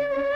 No!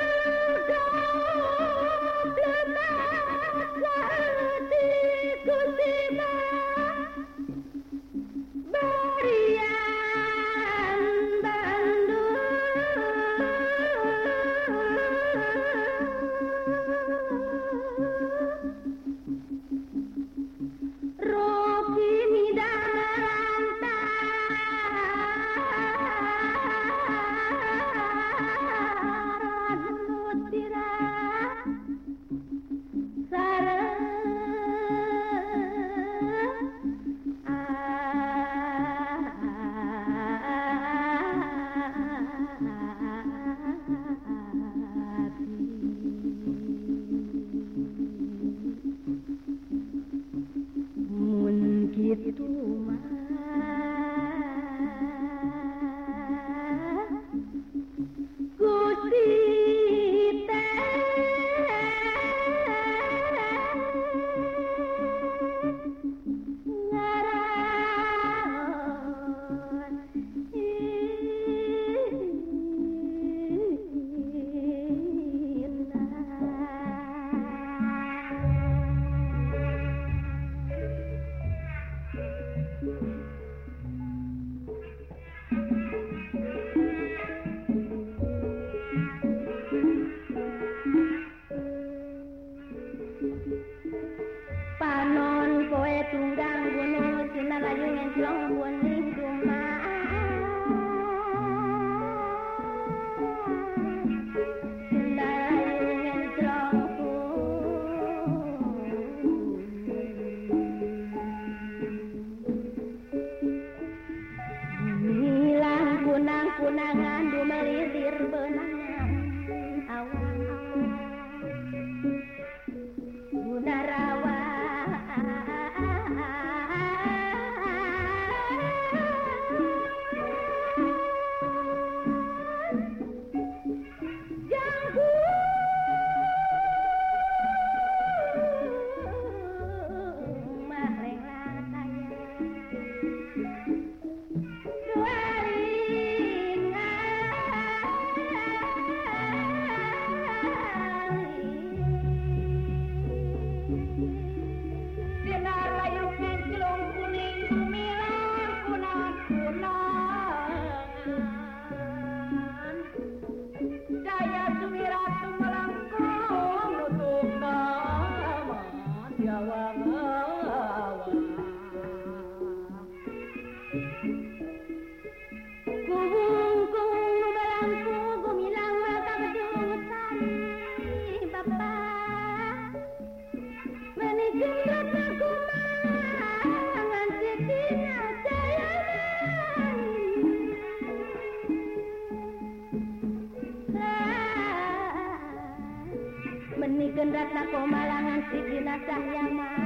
Rata komalangan si binatang yang mah